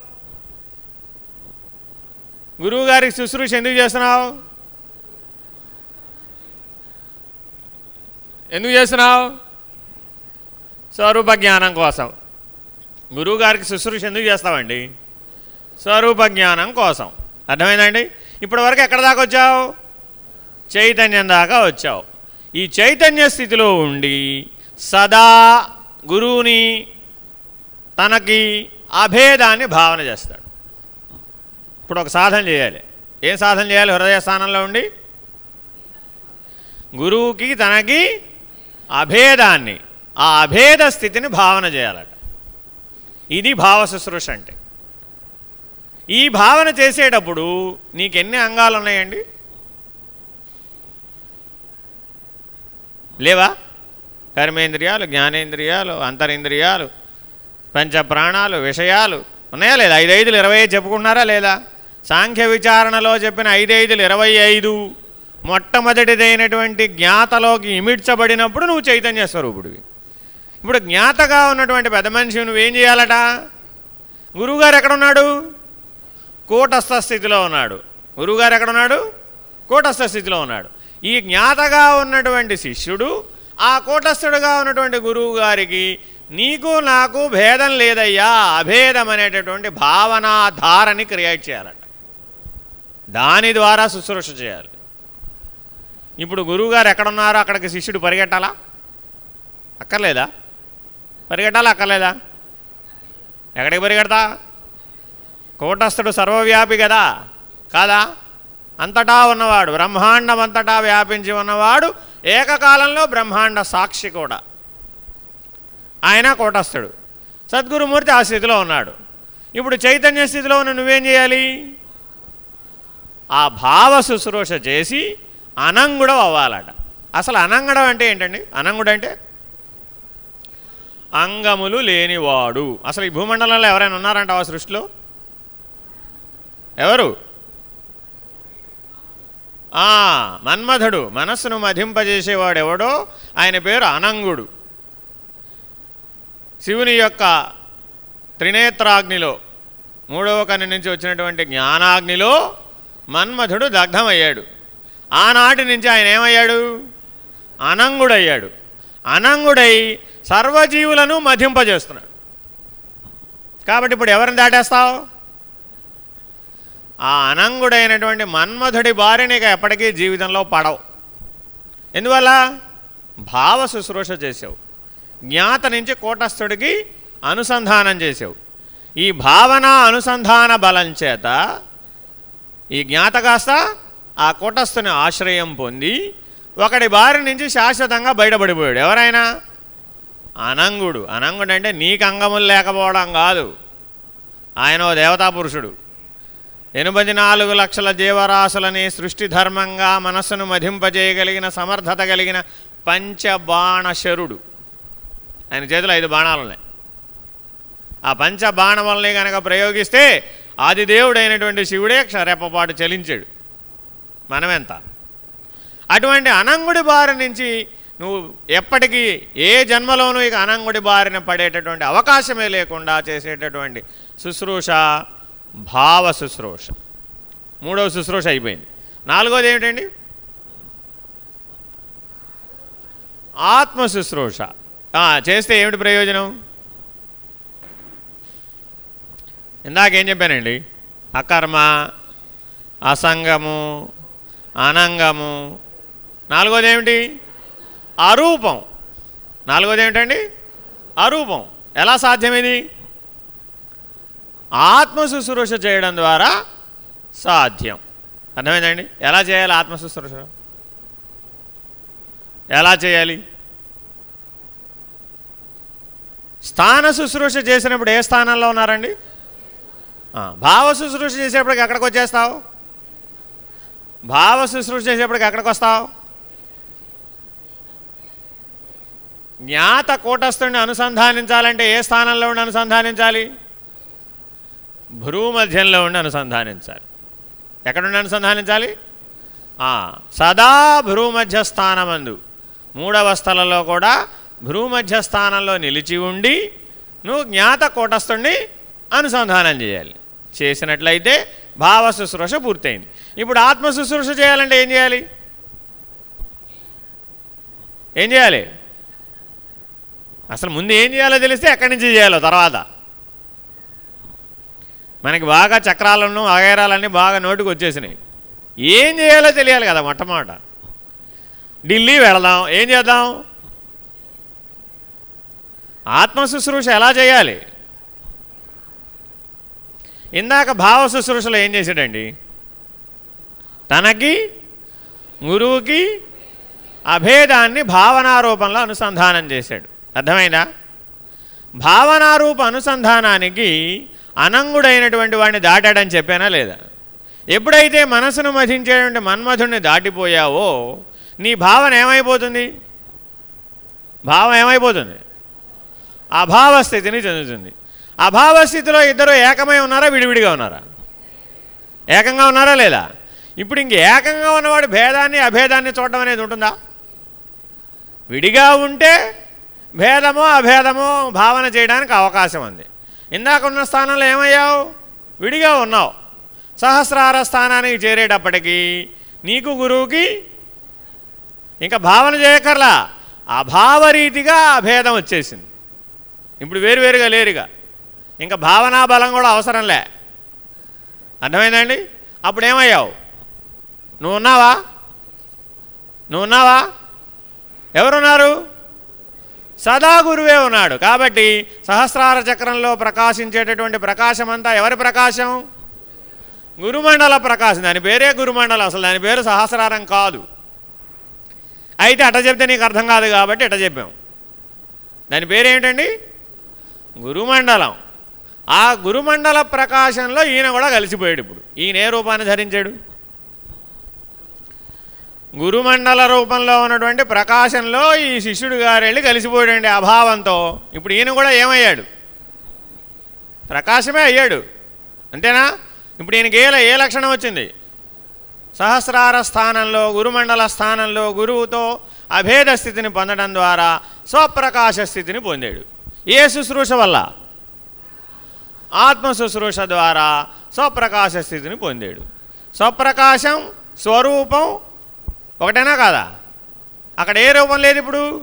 S1: గురువు గారికి శుశ్రూష ఎందుకు చేస్తున్నావు? ఎందుకు చేస్తున్నావు? స్వరూప జ్ఞానం కోసం. గురువుగారికి శుశ్రూష ఎందుకు చేస్తామండి స్వరూప జ్ఞానం కోసం. అర్థమైందండి? ఇప్పటి వరకు ఎక్కడ దాకా వచ్చావు? చైతన్యం దాకా వచ్చావు. ఈ చైతన్య స్థితిలో ఉండి సదా గురువుని తనకి అభేదాన్ని భావన చేస్తాడు. ఇప్పుడు ఒక సాధన చేయాలి. ఏం సాధన చేయాలి? హృదయ స్థానంలో ఉండి? గురువుకి తనకి అభేదాన్ని ఆ అభేద స్థితిని భావన చేయాలట. ఇది భావ శుశ్రూష అంటే. ఈ భావన చేసేటప్పుడు నీకు ఎన్ని అంగాలు ఉన్నాయండి? లేవా? కర్మేంద్రియాలు జ్ఞానేంద్రియాలు అంతరింద్రియాలు పంచ ప్రాణాలు విషయాలు ఉన్నాయా లేదా? ఐదైదులు ఇరవై చెప్పుకున్నారా లేదా? సాంఖ్య విచారణలో చెప్పిన ఐదైదులు ఇరవై ఐదు. మొట్టమొదటిదైనటువంటి జ్ఞాతలోకి ఇమిడ్చబడినప్పుడు నువ్వు చైతన్య స్వరూపుడివి. ఇప్పుడు జ్ఞాతగా ఉన్నటువంటి పెద్ద మనిషి నువ్వేం చేయాలట? గురువుగారు ఎక్కడున్నాడు? కూటస్థ స్థితిలో ఉన్నాడు. గురువుగారు ఎక్కడున్నాడు? కూటస్థ స్థితిలో ఉన్నాడు. ఈ జ్ఞాతగా ఉన్నటువంటి శిష్యుడు ఆ కూటస్థుడుగా ఉన్నటువంటి గురువు గారికి నీకు నాకు భేదం లేదయ్యా అభేదం అనేటటువంటి భావనాధారని క్రియేట్ చేయాలట. దాని ద్వారా శుశ్రూష చేయాలి. ఇప్పుడు గురువుగారు ఎక్కడున్నారో అక్కడికి శిష్యుడు పరిగెట్టాలా? అక్కర్లేదా? పరిగెట్టాలా? అక్కర్లేదా? ఎక్కడికి పరిగెడతా? కూటస్థుడు సర్వవ్యాపి కదా? కాదా? అంతటా ఉన్నవాడు బ్రహ్మాండం అంతటా వ్యాపించి ఉన్నవాడు ఏకకాలంలో బ్రహ్మాండ సాక్షి కూడా. ఆయన కూటస్థుడు. సద్గురుమూర్తి ఆ స్థితిలో ఉన్నాడు. ఇప్పుడు చైతన్య స్థితిలో ఉన్న నువ్వేం చేయాలి? ఆ భావ శుశ్రూష చేసి అనంగుడం అవ్వాలట. అసలు అనంగడం అంటే ఏంటండి? అనంగుడు అంటే అంగములు లేనివాడు. అసలు ఈ భూమండలంలో ఎవరైనా ఉన్నారంట ఆ సృష్టిలో? ఎవరు? మన్మథుడు మనస్సును మధింపజేసేవాడు ఎవడో ఆయన పేరు అనంగుడు. శివుని యొక్క త్రినేత్రాగ్నిలో మూడవ కన్ను నుంచి వచ్చినటువంటి జ్ఞానాగ్నిలో మన్మథుడు దగ్ధమయ్యాడు. ఆనాటి నుంచి ఆయన ఏమయ్యాడు? అనంగుడయ్యాడు. అనంగుడై సర్వజీవులను మధింపజేస్తున్నాడు. కాబట్టి ఇప్పుడు ఎవరిని దాటేస్తావు? ఆ అనంగుడైనటువంటి మన్మధుడి బారి నీకు ఎప్పటికీ జీవితంలో పడవు. ఎందువల్ల? భావ శుశ్రూష చేసావు. జ్ఞాత నుంచి కూటస్థుడికి అనుసంధానం చేసావు. ఈ భావన అనుసంధాన బలం చేత ఈ జ్ఞాత కాస్త ఆ కూటస్థుని ఆశ్రయం పొంది ఒకడి బారి నుంచి శాశ్వతంగా బయటపడిపోయాడు. ఎవరైనా అనంగుడు. అనంగుడు అంటే నీకు అంగములు లేకపోవడం కాదు. ఆయన ఓ దేవతా పురుషుడు. ఎనభై నాలుగు లక్షల జీవరాశులని సృష్టి ధర్మంగా మనస్సును మధింపజేయగలిగిన సమర్థత కలిగిన పంచబాణశరుడు. ఆయన చేతిలో ఐదు బాణాలు ఉన్నాయి. ఆ పంచ బాణములని కనుక ప్రయోగిస్తే ఆదిదేవుడైనటువంటి శివుడే క్షరేపపాటు చలించాడు. మనమెంత? అటువంటి అనంగుడి బారి నుంచి నువ్వు ఎప్పటికీ ఏ జన్మలోనూ ఇక అనంగుడి బారిన పడేటటువంటి అవకాశమే లేకుండా చేసేటటువంటి శుశ్రూష భావ శుశ్రూష. మూడవ శుశ్రూష అయిపోయింది. నాలుగోది ఏమిటండి? ఆత్మ శుశ్రూష చేస్తే ఏమిటి ప్రయోజనం? ఇందాకేం చెప్పానండి? అకర్మ అసంగము అనంగము నాలుగోది ఏమిటి అరూపం. నాలుగోది ఏమిటండి అరూపం. ఎలా సాధ్యం ఇది ఆత్మ శుశ్రూష చేయడం ద్వారా సాధ్యం. అర్థమైందండి? ఎలా చేయాలి ఆత్మ శుశ్రూష? ఎలా చేయాలి? స్థాన శుశ్రూష చేసినప్పుడు ఏ స్థానంలో ఉన్నారండి? భావ శుశ్రూష చేసేప్పటికి ఎక్కడికి వచ్చేస్తావు? భావ శుశ్రూష చేసేప్పటికి ఎక్కడికి వస్తావు? జ్ఞాత కూటస్థుడిని అనుసంధానించాలంటే ఏ స్థానంలో ఉండి అనుసంధానించాలి? భ్రూమధ్యంలో ఉండి అనుసంధానించాలి. ఎక్కడుండి అనుసంధానించాలి? సదా భ్రూమధ్య స్థానమందు. మూడవస్థలలో కూడా భ్రూమధ్య స్థానంలో నిలిచి ఉండి నువ్వు జ్ఞాత కూటస్థుడిని అనుసంధానం చేయాలి. చేసినట్లయితే భావ శుశ్రూష పూర్తయింది. ఇప్పుడు ఆత్మ శుశ్రూష చేయాలంటే ఏం చేయాలి? ఏం చేయాలి? అసలు ముందు ఏం చేయాలో తెలిస్తే ఎక్కడి నుంచి చేయాలో తర్వాత. మనకి బాగా చక్రాలను అగైరాలన్నీ బాగా నోటుకు వచ్చేసినాయి. ఏం చేయాలో తెలియాలి కదా మొట్టమొదట. ఢిల్లీ వెళదాం. ఏం చేద్దాం? ఆత్మ శుశ్రూష ఎలా చేయాలి? ఇందాక భావ శుశ్రూషలో ఏం చేశాడండి? తనకి గురువుకి అభేదాన్ని భావనారూపంలో అనుసంధానం చేశాడు. అర్థమైందా? భావనారూప అనుసంధానానికి అనంగుడైనటువంటి వాడిని దాటాడని చెప్పానా లేదా? ఎప్పుడైతే మనసును మధించేటువంటి మన్మధుడిని దాటిపోయావో నీ భావన ఏమైపోతుంది? భావం ఏమైపోతుంది? అభావ స్థితిని చెందుతుంది. అభావ స్థితిలో ఇద్దరు ఏకమై ఉన్నారా విడివిడిగా ఉన్నారా? ఏకంగా ఉన్నారా లేదా? ఇప్పుడు ఇంక ఏకంగా ఉన్నవాడు భేదాన్ని అభేదాన్ని చూడడం అనేది ఉంటుందా? విడిగా ఉంటే భేదమో అభేదమో భావన చేయడానికి అవకాశం ఉంది. ఇందాక ఉన్న స్థానంలో ఏమయ్యావు? విడిగా ఉన్నావు. సహస్రార స్థానానికి చేరేటప్పటికీ నీకు గురువుకి ఇంకా భావన చేయకర్లా అభావరీతిగా అభేదం వచ్చేసింది. ఇప్పుడు వేరువేరుగా లేరుగా. ఇంకా భావనా బలం కూడా అవసరంలే. అర్థమైందండి? అప్పుడు ఏమయ్యావు నువ్వు ఉన్నావా? నువ్వు ఉన్నావా? ఎవరున్నారు? సదా గురువే ఉన్నాడు. కాబట్టి సహస్రార చక్రంలో ప్రకాశించేటటువంటి ప్రకాశం అంతా ఎవరి ప్రకాశం? గురుమండల ప్రకాశం. దాని పేరే గురుమండలం. అసలు దాని పేరు సహస్రారం కాదు. అయితే అట చెప్తే నీకు అర్థం కాదు కాబట్టి ఇట చెప్పాం. దాని పేరేంటండి? గురుమండలం. ఆ గురుమండల ప్రకాశంలో ఈయన కూడా కలిసిపోయాడు ఇప్పుడు. ఈయన ఏ రూపాన్ని ధరించాడు? గురుమండల రూపంలో ఉన్నటువంటి ప్రకాశంలో ఈ శిష్యుడు గారు వెళ్ళి కలిసిపోయాడండి అభావంతో ఇప్పుడు ఈయన కూడా ఏమయ్యాడు? ప్రకాశమే అయ్యాడు. అంతేనా? ఇప్పుడు ఈయనకి ఏ ఏ లక్షణం వచ్చింది? సహస్రార స్థానంలో గురుమండల స్థానంలో గురువుతో అభేద స్థితిని పొందడం ద్వారా స్వప్రకాశ స్థితిని పొందాడు. ఏ శుశ్రూష వల్ల? ఆత్మ శుశ్రూష ద్వారా స్వప్రకాశ స్థితిని పొందాడు. స్వప్రకాశం స్వరూపం ఒకటేనా కాదా? అక్కడ ఏ రూపం లేదు ఇప్పుడు?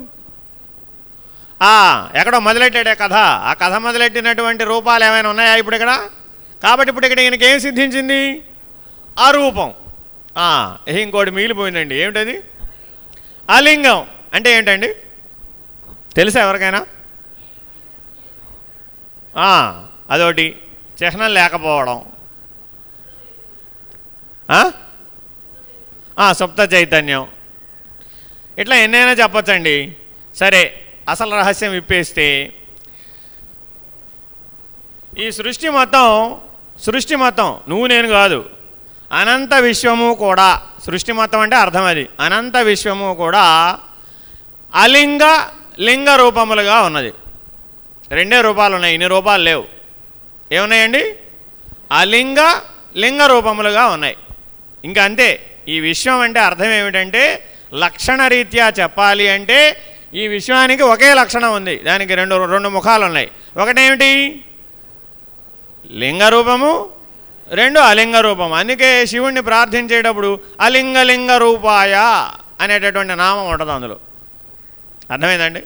S1: ఎక్కడో మొదలెట్టాడే కథ. ఆ కథ మొదలెట్టినటువంటి రూపాలు ఏమైనా ఉన్నాయా ఇప్పుడు ఇక్కడ? కాబట్టి ఇప్పుడు ఇక్కడ ఈయనకి ఏం సిద్ధించింది? ఆ రూపం ఇంకోటి మిగిలిపోయిందండి. ఏమిటది? అలింగం. అంటే ఏంటండి? తెలుసా ఎవరికైనా? అదొకటి. చిహ్నం లేకపోవడం. సుప్త చైతన్యం. ఇట్లా ఎన్నైనా చెప్పచ్చండి. సరే అసలు రహస్యం విప్పేస్తే ఈ సృష్టి మొత్తం సృష్టి మొత్తం నువ్వు నేను కాదు. అనంత విశ్వము కూడా సృష్టి మొత్తం అంటే అర్థం అది. అనంత విశ్వము కూడా అలింగ లింగ రూపములుగా ఉన్నది. రెండే రూపాలు ఉన్నాయి ఇన్ని రూపాలు లేవు. ఏమున్నాయండి? అలింగ లింగ రూపములుగా ఉన్నాయి. ఇంకా అంతే ఈ విశ్వం అంటే అర్థం ఏమిటంటే లక్షణ రీత్యా చెప్పాలి అంటే ఈ విశ్వానికి ఒకే లక్షణం ఉంది. దానికి రెండు రెండు ముఖాలు ఉన్నాయి. ఒకటేమిటి? లింగ రూపము రెండు అలింగ రూపం అందుకే శివుణ్ణి ప్రార్థించేటప్పుడు అలింగలింగ రూపాయ అనేటటువంటి నామం ఉంటుంది అందులో. అర్థమైందండి?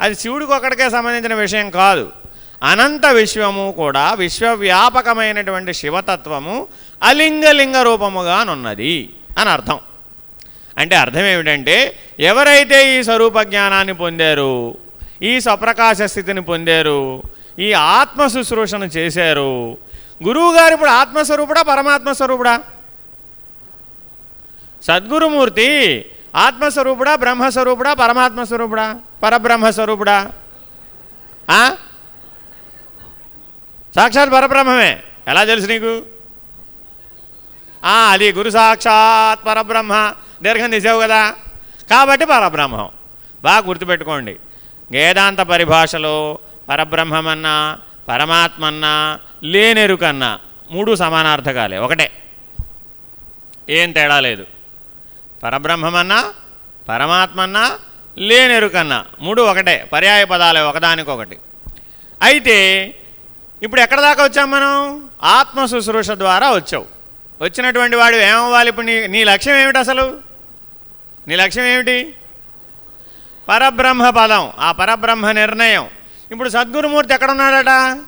S1: అది శివుడికి ఒక్కడికే సంబంధించిన విషయం కాదు. అనంత విశ్వము కూడా విశ్వవ్యాపకమైనటువంటి శివతత్వము అలింగలింగ రూపముగానున్నది అని అర్థం. అంటే అర్థం ఏమిటంటే ఎవరైతే ఈ స్వరూప జ్ఞానాన్ని పొందారు ఈ స్వప్రకాశ స్థితిని పొందారు ఈ ఆత్మ శుశ్రూషను చేశారు గురువుగారు ఇప్పుడు ఆత్మస్వరూపుడా పరమాత్మస్వరూపుడా? సద్గురుమూర్తి ఆత్మస్వరూపుడా బ్రహ్మస్వరూపుడా పరమాత్మ పరబ్రహ్మస్వరూపుడా? పరబ్రహ్మ స్వరూపుడా సాక్షాత్ పరబ్రహ్మమే. ఎలా తెలుసు నీకు? ఆ, అది గురు సాక్షాత్ పరబ్రహ్మ. దీర్ఘం తీసావు కదా. కాబట్టి పరబ్రహ్మం. బాగా గుర్తుపెట్టుకోండి. వేదాంత పరిభాషలో పరబ్రహ్మమన్నా పరమాత్మన్నా లేనెరుకన్నా మూడు సమానార్థకాలే. ఒకటే. ఏం తేడా లేదు. పరబ్రహ్మమన్నా పరమాత్మన్నా లేనెరుకన్నా. మూడు ఒకటే. పర్యాయ పదాలే ఒకదానికొకటి. అయితే ఇప్పుడు ఎక్కడ దాకా వచ్చాం మనం? ఆత్మ శుశ్రూష ద్వారా వచ్చావు. వచ్చినటువంటి వాడు ఏమవ్వాలి ఇప్పుడు నీ నీ లక్ష్యం ఏమిటి అసలు? నీ లక్ష్యం ఏమిటి? పరబ్రహ్మ పదం ఆ పరబ్రహ్మ నిర్ణయం. ఇప్పుడు సద్గురుమూర్తి ఎక్కడ ఉన్నాడట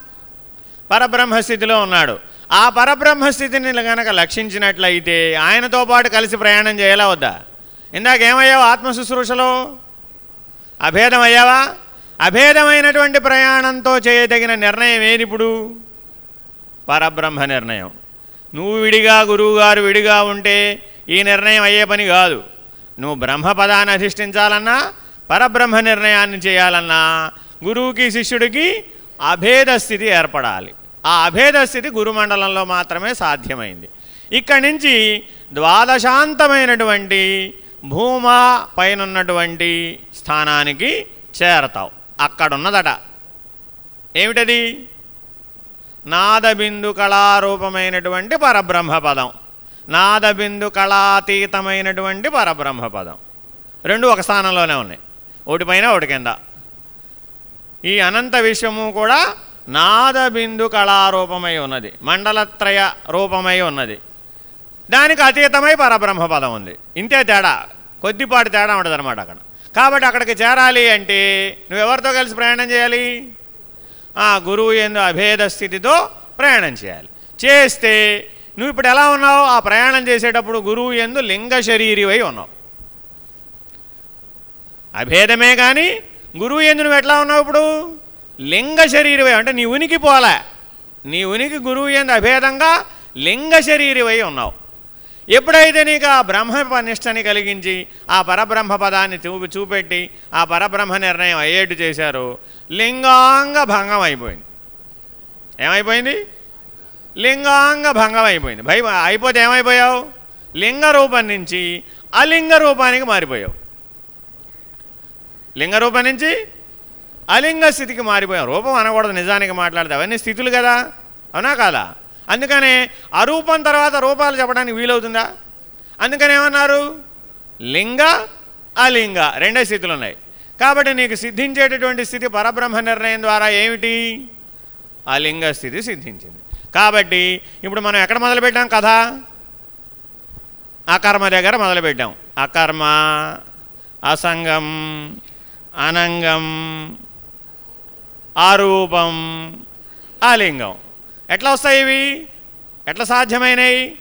S1: పరబ్రహ్మ స్థితిలో ఉన్నాడు. ఆ పరబ్రహ్మ స్థితిని కనుక లక్షించినట్లయితే ఆయనతో పాటు కలిసి ప్రయాణం చేయాలా వద్దా? ఇందాక ఏమయ్యావు ఆత్మ శుశ్రూషలో? అభేదం అయ్యావా? అభేదమైనటువంటి ప్రయాణంతో చేయదగిన నిర్ణయం ఏది ఇప్పుడు? పరబ్రహ్మ నిర్ణయం. నువ్వు విడిగా గురువుగారు విడిగా ఉంటే ఈ నిర్ణయం అయ్యే పని కాదు. నువ్వు బ్రహ్మపదాన్ని అధిష్ఠించాలన్నా పరబ్రహ్మ నిర్ణయాన్ని చేయాలన్నా గురువుకి శిష్యుడికి అభేద స్థితి ఏర్పడాలి. ఆ అభేద స్థితి గురుమండలంలో మాత్రమే సాధ్యమైంది. ఇక్కడి నుంచి ద్వాదశాంతమైనటువంటి భూమా పైనున్నటువంటి స్థానానికి చేరతావు. అక్కడున్నదట. ఏమిటది? నాదబిందు కళారూపమైనటువంటి పరబ్రహ్మ పదం. నాదబిందు కళాతీతమైనటువంటి పరబ్రహ్మ పదం. రెండు ఒక స్థానంలోనే ఉన్నాయి. ఒకటి పైన ఒకటి కింద. ఈ అనంత విశ్వము కూడా నాదబిందు కళారూపమై ఉన్నది. మండలత్రయ రూపమై ఉన్నది. దానికి అతీతమై పరబ్రహ్మ పదం ఉంది. ఇంతే తేడా. కొద్దిపాటి తేడా ఉండదన్నమాట అక్కడ. కాబట్టి అక్కడికి చేరాలి అంటే నువ్వెవరితో కలిసి ప్రయాణం చేయాలి? ఆ గురువు ఎందు అభేద స్థితితో ప్రయాణం చేయాలి. చేస్తే నువ్వు ఇప్పుడు ఎలా ఉన్నావు? ఆ ప్రయాణం చేసేటప్పుడు గురువు ఎందు లింగ శరీరివై ఉన్నావు. అభేదమే కానీ గురువు ఎందు నువ్వు ఎట్లా ఉన్నావు ఇప్పుడు? లింగ శరీరవై అంటే నీ ఉనికి పోలే. నీ ఉనికి గురువు ఎందు అభేదంగా లింగ శరీరవై ఉన్నావు. ఎప్పుడైతే నీకు ఆ బ్రహ్మ నిష్టని కలిగించి ఆ పరబ్రహ్మ పదాన్ని చూపి చూపెట్టి ఆ పరబ్రహ్మ నిర్ణయం అయ్యేట్టు చేశారో లింగాంగ భంగం అయిపోయింది. ఏమైపోయింది? లింగాంగ భంగం అయిపోయింది. భయ అయిపోతే ఏమైపోయావు? లింగ రూపం నుంచి అలింగ రూపానికి మారిపోయావు. లింగ రూపం నుంచి అలింగ స్థితికి మారిపోయావు. రూపం అనకూడదు నిజానికి మాట్లాడితే అవన్నీ స్థితులు కదా అవునా కాదా? అందుకనే అరూపం తర్వాత రూపాలు చెప్పడానికి వీలవుతుందా? అందుకని ఏమన్నారు? లింగ అలింగ రెండే స్థితులు ఉన్నాయి. కాబట్టి నీకు సిద్ధించేటటువంటి స్థితి పరబ్రహ్మ నిర్ణయం ద్వారా ఏమిటి? అలింగ స్థితి సిద్ధించింది. కాబట్టి ఇప్పుడు మనం ఎక్కడ మొదలుపెట్టాం కథ? అకర్మ దగ్గర మొదలుపెట్టాం. అకర్మ అసంగం అనంగం ఆరూపం అలింగం. ఎట్లా వస్తాయి ఇవి? ఎట్లా సాధ్యమైనవి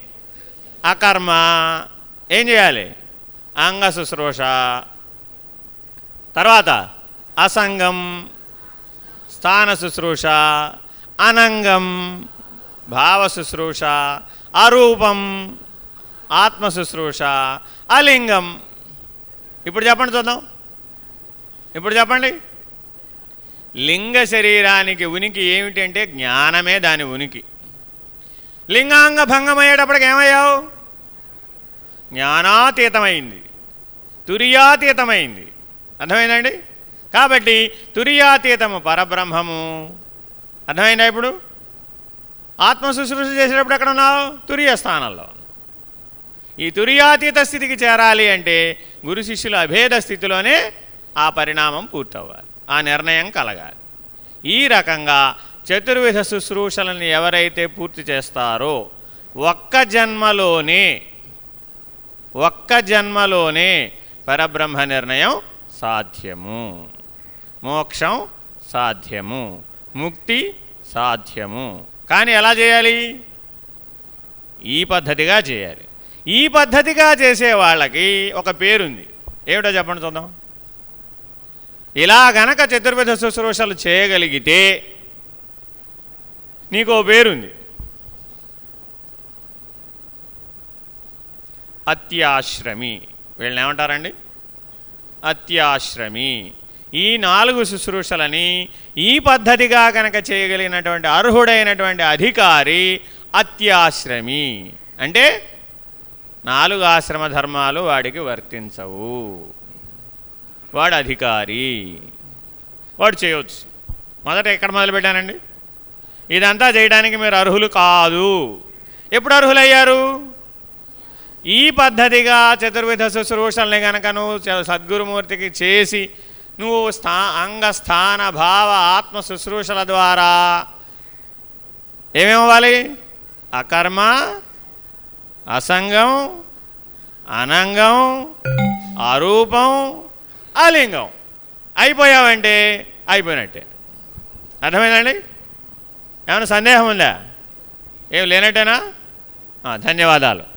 S1: అకర్మ. ఏం చేయాలి? అంగ శుశ్రూష. తర్వాత అసంగం. స్థాన శుశ్రూష. అనంగం. భావ శుశ్రూష. అరూపం. ఆత్మ శుశ్రూష. అలింగం. ఇప్పుడు చెప్పండి చూద్దాం. ఇప్పుడు చెప్పండి. లింగ శరీరానికి ఉనికి ఏమిటంటే జ్ఞానమే దాని ఉనికి. లింగాంగ భంగమయ్యేటప్పటికి ఏమయ్యావు? జ్ఞానాతీతమైంది. తురియాతీతమైంది. అర్థమైందండి? కాబట్టి తురియాతీతము పరబ్రహ్మము. అర్థమైందా ఇప్పుడు? ఆత్మ శుశ్రూష చేసేటప్పుడు ఎక్కడ ఉన్నావు? తురియ స్థానంలో ఈ తురియాతీత స్థితికి చేరాలి అంటే గురు శిష్యుల అభేద స్థితిలోనే ఆ పరిణామం పూర్తవ్వాలి. ఆ నిర్ణయం కలగాలి. ఈ రకంగా చతుర్విధ శుశ్రూషలను ఎవరైతే పూర్తి చేస్తారో ఒక్క జన్మలోనే ఒక్క జన్మలోనే పరబ్రహ్మ నిర్ణయం సాధ్యము. మోక్షం సాధ్యము. ముక్తి సాధ్యము. కానీ ఎలా చేయాలి? ఈ పద్ధతిగా చేయాలి. ఈ పద్ధతిగా చేసే వాళ్ళకి ఒక పేరుంది. ఏమిటో చెప్పండి చూద్దాం. ఇలా గనక చతుర్విధ శుశ్రూషలు చేయగలిగితే నీకు ఓ పేరుంది. అత్యాశ్రమి. వీళ్ళని ఏమంటారండి? అత్యాశ్రమి. ఈ నాలుగు శుశ్రూషలని ఈ పద్ధతిగా కనుక చేయగలిగినటువంటి అర్హుడైనటువంటి అధికారి అత్యాశ్రమి. అంటే నాలుగు ఆశ్రమ ధర్మాలు వాడికి వర్తించవు. వాడు అధికారి. వాడు చేయవచ్చు మొదట ఎక్కడ మొదలుపెట్టానండి ఇదంతా చేయడానికి మీరు అర్హులు కాదు. ఎప్పుడు అర్హులయ్యారు? ఈ పద్ధతిగా చతుర్విధ శుశ్రూషల్ని కనుక నువ్వు సద్గురుమూర్తికి చేసి నువ్వు స్థా అంగస్థాన భావ ఆత్మ శుశ్రూషల ద్వారా ఏమేమవ్వాలి? అకర్మ అసంగం అనంగం అరూపం ఆలింగం. అయిపోయావంటే అయిపోయినట్టే. అర్థమైందండి? ఏమైనా సందేహం ఉందా? ఏం లేనట్టేనా? ధన్యవాదాలు.